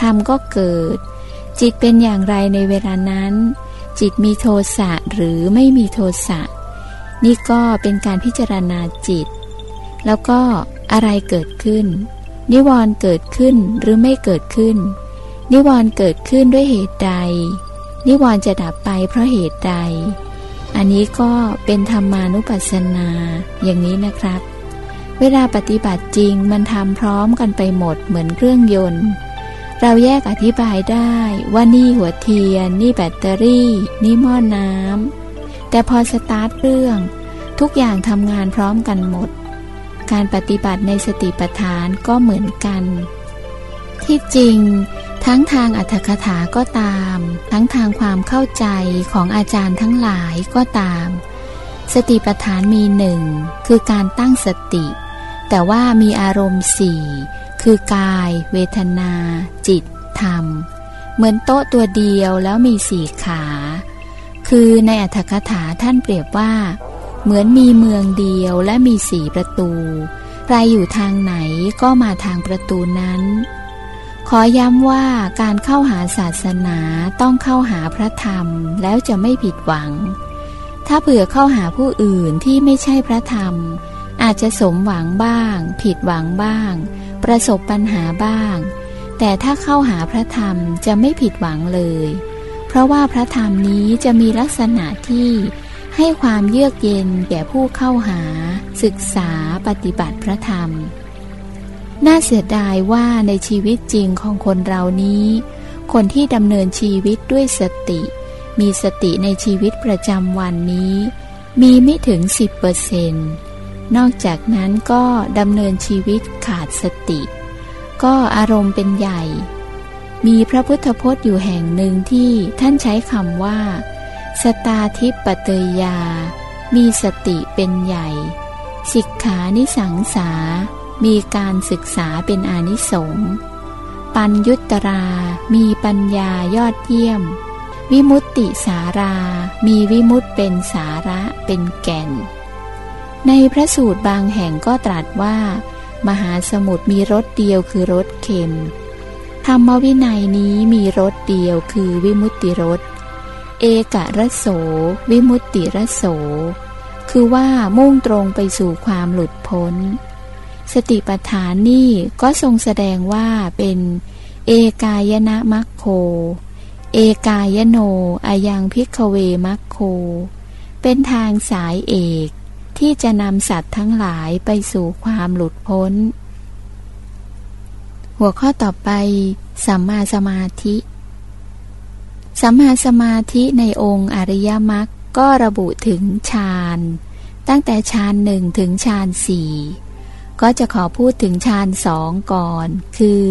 ธรรมก็เกิด จิตเป็นอย่างไรในเวลานั้น จิตมีโทสะหรือไม่มีโทสะนี่ก็เป็นการพิจารณาจิต แล้วก็อะไรเกิดขึ้น นิวรณ์เกิดขึ้นหรือไม่เกิดขึ้น นิวรณ์เกิดขึ้นด้วยเหตุใด นิวรณ์จะดับไปเพราะเหตุใด อันนี้ก็เป็นธรรมานุปัสสนาอย่างนี้นะครับ เวลาปฏิบัติจริงมันทำพร้อมกันไปหมดเหมือนเครื่องยนต์ เราแยกอธิบายได้ว่านี่หัวเทียน นี่แบตเตอรี่ นี่หม้อน้ำแต่พอสตาร์ทเรื่องทุกอย่างทำงานพร้อมกันหมด การปฏิบัติในสติปัฏฐานก็เหมือนกัน ที่จริง ทั้งทางอัธกถาก็ตาม ทั้งทางความเข้าใจของอาจารย์ทั้งหลายก็ตาม สติปัฏฐานมีหนึ่งคือการตั้งสติ แต่ว่ามีอารมณ์สี่คือกาย เวทนา จิต ธรรม เหมือนโต๊ะตัวเดียวแล้วมีสี่ขา คือในอัธกถาท่านเปรียบว่า เหมือนมีเมืองเดียวและมีสี่ประตู ใครอยู่ทางไหนก็มาทางประตูนั้น ขอย้ำว่าการเข้าหาศาสนาต้องเข้าหาพระธรรมแล้วจะไม่ผิดหวัง ถ้าเผื่อเข้าหาผู้อื่นที่ไม่ใช่พระธรรม อาจจะสมหวังบ้าง ผิดหวังบ้าง ประสบปัญหาบ้าง แต่ถ้าเข้าหาพระธรรมจะไม่ผิดหวังเลย เพราะว่าพระธรรมนี้จะมีลักษณะที่ให้ความเยือกเย็นแก่ผู้เข้าหา ศึกษาปฏิบัติพระธรรม น่าเสียดายว่าในชีวิตจริงของคนเรานี้ คนที่ดำเนินชีวิตด้วยสติ มีสติในชีวิตประจำวันนี้ มีไม่ถึง 10%นนอกจากนั้นก็ดำเนินชีวิตขาดสติ ก็อารมณ์เป็นใหญ่ มีพระพุทธพจน์อยู่แห่งหนึ่งที่ท่านใช้คำว่า สตาทิปเตยยามีสติเป็นใหญ่ สิกขานิสังสา มีการศึกษาเป็นอานิสงส์ปัญยุตรา มีปัญญายอดเยี่ยม วิมุตติสารา มีวิมุตเป็นสาระเป็นแก่น ในพระสูตรบางแห่งก็ตรัสว่า มหาสมุทรมีรสเดียวคือรสเค็ม ธรรมวินัยนี้มีรสเดียวคือวิมุตติรส เอกะระโส วิมุตติระโส คือว่ามุ่งตรงไปสู่ความหลุดพ้น สติปัฏฐานนี่ก็ทรงแสดงว่าเป็น เอกายนะมัคโค เอกายโนอายังพิกเวมัคโค เป็นทางสายเอกที่จะนำสัตว์ทั้งหลายไปสู่ความหลุดพ้น หัวข้อต่อไป สัมมาสมาธิ สัมมาสมาธิในองค์อริยมรรคก็ระบุถึงฌาน ตั้งแต่ฌานหนึ่งถึงฌานสี่ ก็จะขอพูดถึงฌานสองก่อน คือ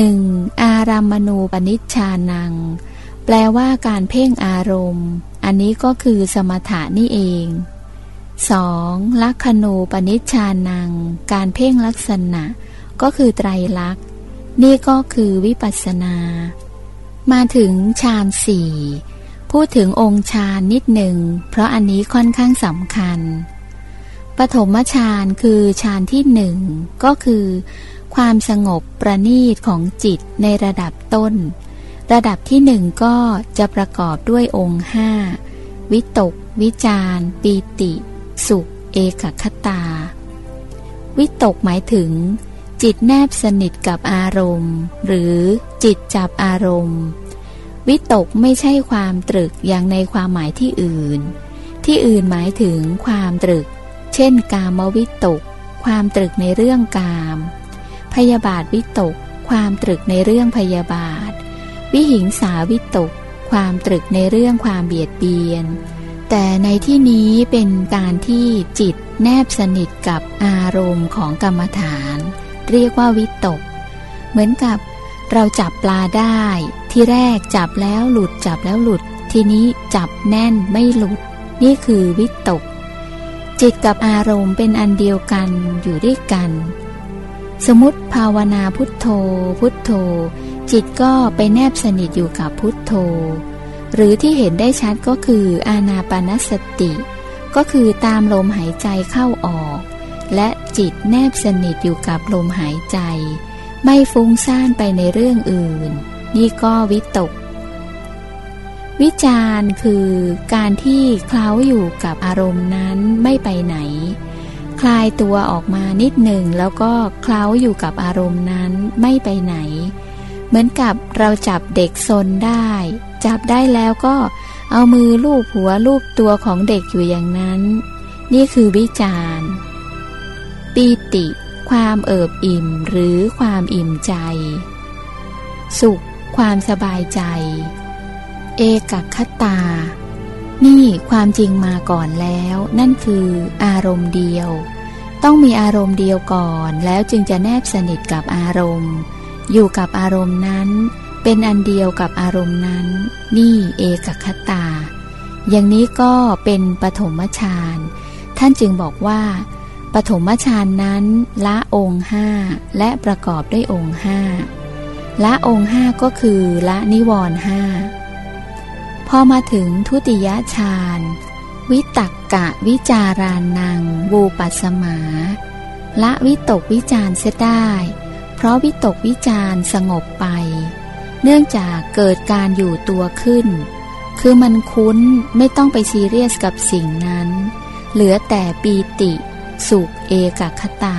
1. อารามณูปนิชฌานัง แปลว่าการเพ่งอารมณ์ อันนี้ก็คือสมถะนี่เอง 2. ลักขณูปนิชฌานัง การเพ่งลักษณะ ก็คือไตรลักษณ์ นี่ก็คือวิปัสสนา มาถึงฌานสี่พูดถึงองค์ฌานนิดหนึ่ง เพราะอันนี้ค่อนข้างสำคัญ ปฐมฌานคือฌานที่หนึ่งก็คือ ความสงบประณีตของจิตในระดับต้น ระดับที่หนึ่งก็จะประกอบด้วยองค์ห้าวิตก วิจารปีติ สุข เอกคตา วิตกหมายถึง จิตแนบสนิทกับอารมณ์ หรือจิตจับอารมณ์ วิตกไม่ใช่ความตรึกอย่างในความหมายที่อื่น ที่อื่นหมายถึงความตรึก เช่น กามวิตก ความตรึกในเรื่องกาม พยาบาทวิตก ความตรึกในเรื่องพยาบาท วิหิงสาวิตก ความตรึกในเรื่องความเบียดเบียน แต่ในที่นี้เป็นการที่จิตแนบสนิทกับอารมณ์ของกรรมฐาน เรียกว่าวิตก เหมือนกับเราจับปลาได้ ที่แรกจับแล้วหลุดจับแล้วหลุด ทีนี้จับแน่นไม่หลุด นี่คือวิตก จิตกับอารมณ์เป็นอันเดียวกันอยู่ด้วยกัน สมมติภาวนาพุทโธ พุทโธ จิตก็ไปแนบสนิทอยู่กับพุทโธ หรือที่เห็นได้ชัดก็คืออานาปนสติ ก็คือตามลมหายใจเข้าออก และจิตแนบสนิทอยู่กับลมหายใจ ไม่ฟุ้งซ่านไปในเรื่องอื่น นี่ก็วิตก วิจารคือการที่เคล้าอยู่กับอารมณ์นั้นไม่ไปไหน คลายตัวออกมานิดหนึ่งแล้วก็เคล้าอยู่กับอารมณ์นั้นไม่ไปไหน เหมือนกับเราจับเด็กซนได้ จับได้แล้วก็เอามือลูบหัวลูบตัวของเด็กอยู่อย่างนั้น นี่คือวิจารปีติ ความเอิบอิ่มหรือความอิ่มใจ สุข ความสบายใจ เอกคตา นี่ความจริงมาก่อนแล้ว นั่นคืออารมณ์เดียว ต้องมีอารมณ์เดียวก่อน แล้วจึงจะแนบสนิทกับอารมณ์ อยู่กับอารมณ์นั้น เป็นอันเดียวกับอารมณ์นั้น นี่เอกคตา อย่างนี้ก็เป็นปฐมฌานท่านจึงบอกว่า ปฐมฌานนั้นละองค์ห้าและประกอบด้วยองค์ห้าละองค์ห้าก็คือละนิวรห้า พอมาถึงทุติยฌานวิตักกะวิจารานังบูปัสมา ละวิตกวิจารเสียได้ เพราะวิตกวิจารสงบไป เนื่องจากเกิดการอยู่ตัวขึ้น คือมันคุ้นไม่ต้องไปซีเรียสกับสิ่งนั้น เหลือแต่ปีติสุขเอกคตา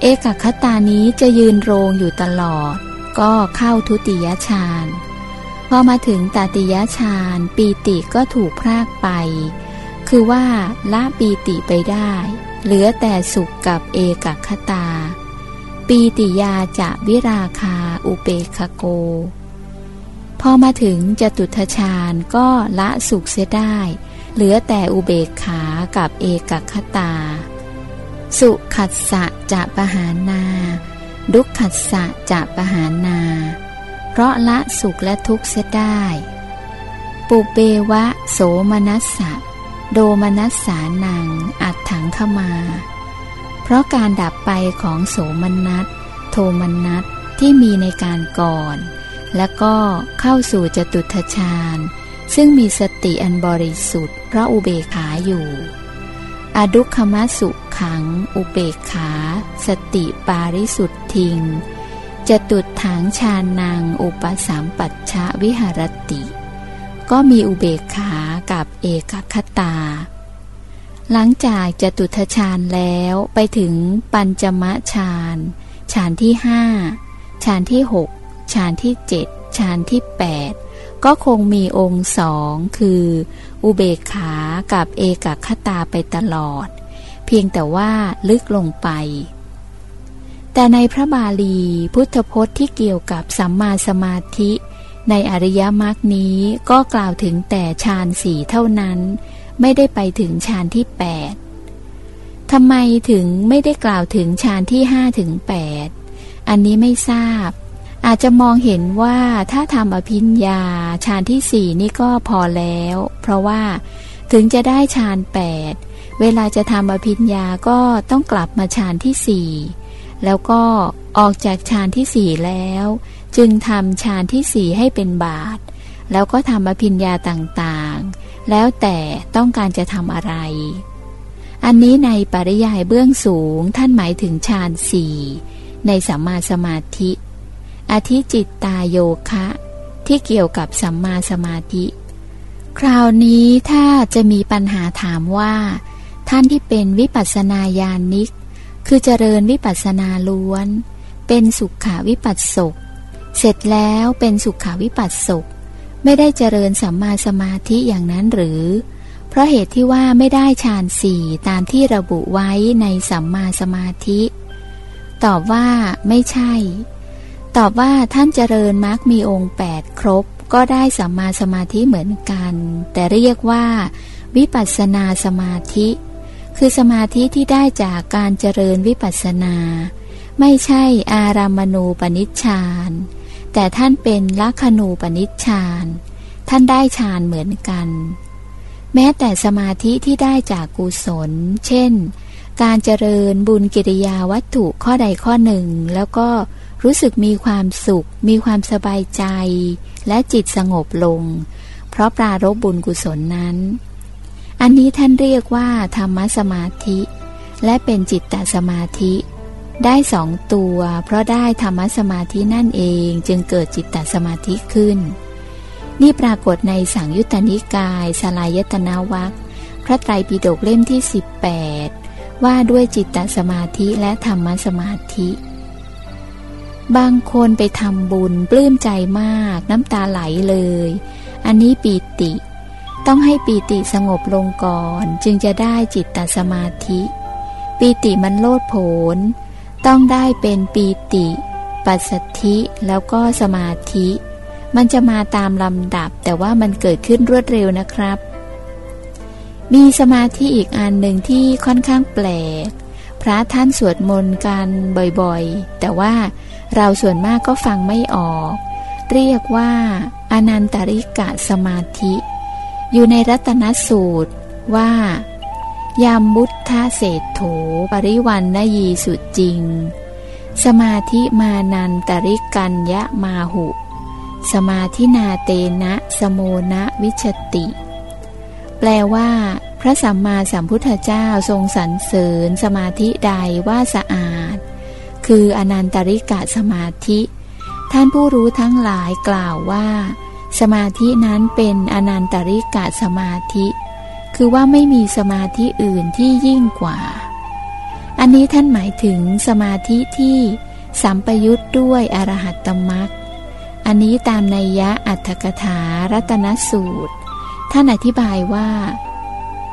เอกคตานี้จะยืนโรงอยู่ตลอด ก็เข้าทุติยฌาน พอมาถึงตติยฌานปีติก็ถูกพรากไป คือว่าละปีติไปได้ เหลือแต่สุขกับเอกคตา ปีติยาจะวิราคาอุเปคโก พอมาถึงจตุทชาญก็ละสุขเสียได้ เหลือแต่อุเบกขากับเอกคตา สุขัสสะจะปะหานา ดุขัสสะจะปะหานา เพราะละสุขและทุกข์เสียได้ ปุเบวะ โสมนัสสะ โดมนัสสานัง อัดถังขมา เพราะการดับไปของโสมนัส โทมนัสที่มีในการก่อน และก็เข้าสู่จตุทชาญ ซึ่งมีสติอันบริสุทธิ์พระอุเบกขาอยู่ อดุขมสุขัง อุเบกขา สติปาริสุทธิง จะตุดถางชานนางอุปสามปัชชะวิหารติ ก็มีอุเบกขากับเอกคตา หลังจากจตุทชาญแล้วไปถึงปัญจมะฌานฌานที่ห้าฌานที่หกฌานที่เจ็ดฌานที่แปดก็คงมีองค์สองคือ อุเบกขากับเอกคตาไปตลอด เพียงแต่ว่าลึกลงไป แต่ในพระบาลีพุทธพจน์ที่เกี่ยวกับสัมมาสมาธิ ในอริยมรรคนี้ก็กล่าวถึงแต่ฌานสี่เท่านั้น ไม่ได้ไปถึงฌานที่แปดทำไมถึงไม่ได้กล่าวถึงฌานที่ห้าถึงแปดอันนี้ไม่ทราบ อาจจะมองเห็นว่าถ้าทำอภิญญาฌานที่สี่นี่ก็พอแล้ว เพราะว่าถึงจะได้ฌานแปดเวลาจะทำอภิญญาก็ต้องกลับมาฌานที่สี่ แล้วก็ออกจากฌานที่สี่แล้ว จึงทำฌานที่สี่ให้เป็นบาท แล้วก็ทำอภิญญาต่างๆ แล้วแต่ต้องการจะทำอะไร อันนี้ในปริยายเบื้องสูงท่านหมายถึงฌานสี่ในสัมมาสมาธิอธิจิตตาโยคะ ที่เกี่ยวกับสัมมาสมาธิ คราวนี้ถ้าจะมีปัญหาถามว่า ท่านที่เป็นวิปัสสนาญาณิก คือเจริญวิปัสสนาล้วน เป็นสุขาวิปัสสกเสร็จแล้วเป็นสุขาวิปัสสกไม่ได้เจริญสัมมาสมาธิอย่างนั้นหรือ เพราะเหตุที่ว่าไม่ได้ฌานสี่ตามที่ระบุไว้ในสัมมาสมาธิ ตอบว่าไม่ใช่ ตอบว่าท่านเจริญมรรคมีองค์แปดครบ ก็ได้สัมมาสมาธิเหมือนกัน แต่เรียกว่า วิปัสสนาสมาธิ คือสมาธิที่ได้จากการเจริญวิปัสสนา ไม่ใช่อารามณูปนิชฌานแต่ท่านเป็นลัคนูปนิชฌานท่านได้ฌานเหมือนกัน แม้แต่สมาธิที่ได้จากกุศล เช่น การเจริญบุญกิริยาวัตถุข้อใดข้อหนึ่ง แล้วก็รู้สึกมีความสุข มีความสบายใจ และจิตสงบลง เพราะปรารบบุญกุศลนั้น อันนี้ท่านเรียกว่า ธรรมสมาธิ และเป็นจิตตสมาธิ ได้สองตัว เพราะได้ธรรมสมาธินั่นเองจึงเกิดจิตตสมาธิขึ้น นี่ปรากฏในสังยุตตนิกายสลายตนาวัคพระไตรปิฎกเล่มที่ 18 ว่าด้วยจิตตสมาธิและธรรมสมาธิ บางคนไปทำบุญปลื้มใจมากน้ำตาไหลเลย อันนี้ปีติ ต้องให้ปีติสงบลงก่อนจึงจะได้จิตตสมาธิ ปีติมันโลดโผนต้องได้เป็นปีติ ปัสสธิแล้วก็สมาธิ มันจะมาตามลำดับแต่ว่ามันเกิดขึ้นรวดเร็วนะครับ มีสมาธิอีกอันหนึ่งที่ค่อนข้างแปลก พระท่านสวดมนต์กันบ่อยๆ แต่ว่าเราส่วนมากก็ฟังไม่ออก เรียกว่า อนันตริกะสมาธิ อยู่ในรัตนสูตรว่ายามมุทธเศษโถปริวันนยีสุดจริง สมาธิมานันตริกันยะมาหุ สมาธินาเตนะสโมนะวิชติ แปลว่า พระสัมมาสัมพุทธเจ้าทรงสรรเสริญสมาธิใดว่าสะอาด คืออนันตริกะสมาธิ ท่านผู้รู้ทั้งหลายกล่าวว่า สมาธินั้นเป็นอนันตริกะสมาธิ คือว่าไม่มีสมาธิอื่นที่ยิ่งกว่า อันนี้ท่านหมายถึงสมาธิที่สัมปยุทธ์ด้วยอรหัตตมรรคอันนี้ตามนัยยะอัตถกถารัตนสูตร ท่านอธิบายว่า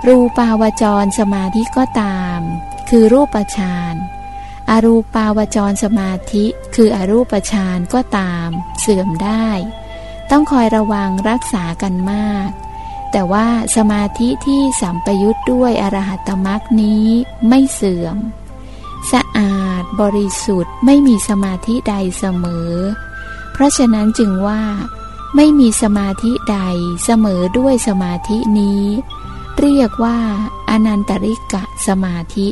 รูปาวจรสมาธิก็ตาม คือรูปฌานอารูปาวจรสมาธิ คืออรูปฌานก็ตาม เสื่อมได้ ต้องคอยระวังรักษากันมาก แต่ว่าสมาธิที่สัมปยุทธ์ด้วยอรหัตมรักนี้ไม่เสื่อม สะอาดบริสุทธิ์ไม่มีสมาธิใดเสมอ เพราะฉะนั้นจึงว่า ไม่มีสมาธิใดเสมอด้วยสมาธินี้ เรียกว่า อนันตริกะสมาธิ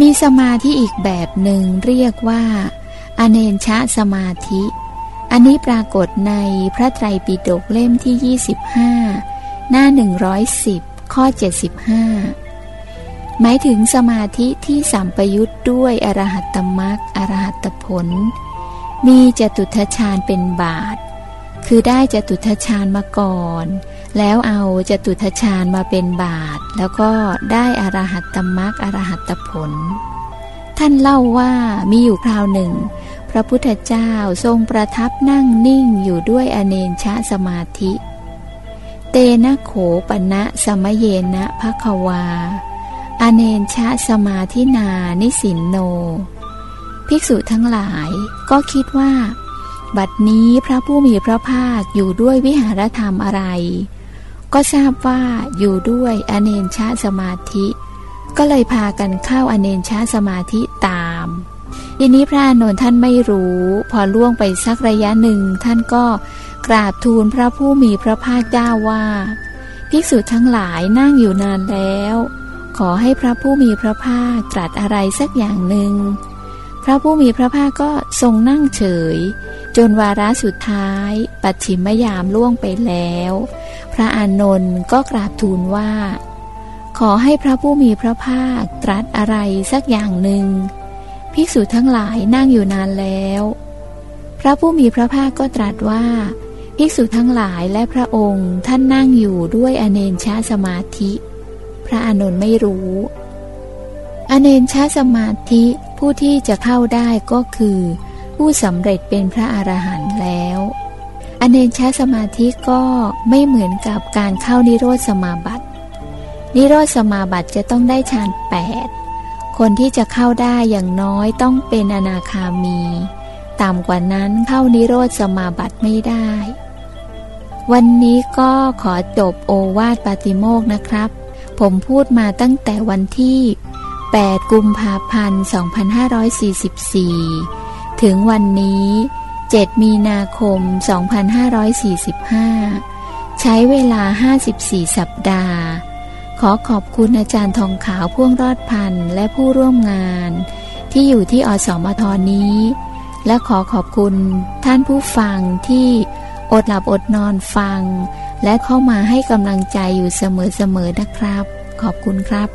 มีสมาธิอีกแบบหนึ่งเรียกว่า อเนนชะสมาธิ อันนี้ปรากฏในพระไตรปิฎกเล่มที่ 25 หน้า 110 ข้อ 75 หมายถึงสมาธิที่สัมปยุทธ์ด้วยอรหัตตมรักอรหัตผล มีจตุทชาญเป็นบาท คือได้จตุทชาญมาก่อน แล้วเอาจตุทชาญมาเป็นบาท แล้วก็ได้อรหัตตมรักอรหัตผล ท่านเล่าว่ามีอยู่คราวหนึ่ง ระพุทธเจ้าทรงประทับนั่งนิ่งอยู่ด้วยอเนนชะสมาธิ เตนะโขปณะสมเยนะภควา อเนนชะสมาธินานิสินโน ภิกษุทั้งหลายก็คิดว่า บัดนี้พระผู้มีพระภาคอยู่ด้วยวิหารธรรมอะไร ก็ทราบว่าอยู่ด้วยอเนนชะสมาธิ ก็เลยพากันเข้าอเนนชะสมาธิตาม ทีนี้พระอานนท์ท่านไม่รู้ พอล่วงไปสักระยะหนึ่ง ท่านก็กราบทูลพระผู้มีพระภาคเจ้าว่า ภิกษุทั้งหลายนั่งอยู่นานแล้ว ขอให้พระผู้มีพระภาคตรัสอะไรสักอย่างหนึ่ง พระผู้มีพระภาคก็ทรงนั่งเฉย จนวาระสุดท้าย ปัจฉิมยามล่วงไปแล้ว พระอานนท์ก็กราบทูลว่า ขอให้พระผู้มีพระภาคตรัสอะไรสักอย่างหนึ่ง ภิกษุทั้งหลายนั่งอยู่นานแล้ว พระผู้มีพระภาคก็ตรัสว่า ภิกษุทั้งหลายและพระองค์ท่านนั่งอยู่ด้วยอเนนชาสมาธิ พระอานนท์ไม่รู้ อเนนชาสมาธิผู้ที่จะเข้าได้ก็คือ ผู้สำเร็จเป็นพระอรหันต์แล้ว อเนนชาสมาธิก็ไม่เหมือนกับการเข้านิโรธสมาบัติ นิโรธสมาบัติจะต้องได้ฌานแปด คนที่จะเข้าได้อย่างน้อยต้องเป็นอนาคามี ต่ำกว่านั้นเข้านิโรธสมาบัติไม่ได้ วันนี้ก็ขอจบโอวาทปาติโมกนะครับ ผมพูดมาตั้งแต่วันที่ 8 กุมภาพันธ์ 2544 ถึงวันนี้ 7 มีนาคม 2545 ใช้เวลา 54 สัปดาห์ ขอขอบคุณอาจารย์ทองขาวพ่วงรอดพันธ์และผู้ร่วมงาน ที่อยู่ที่อสมทนี้ และขอขอบคุณท่านผู้ฟังที่อดหลับอดนอนฟัง และเข้ามาให้กำลังใจอยู่เสมอๆนะครับ ขอบคุณครับ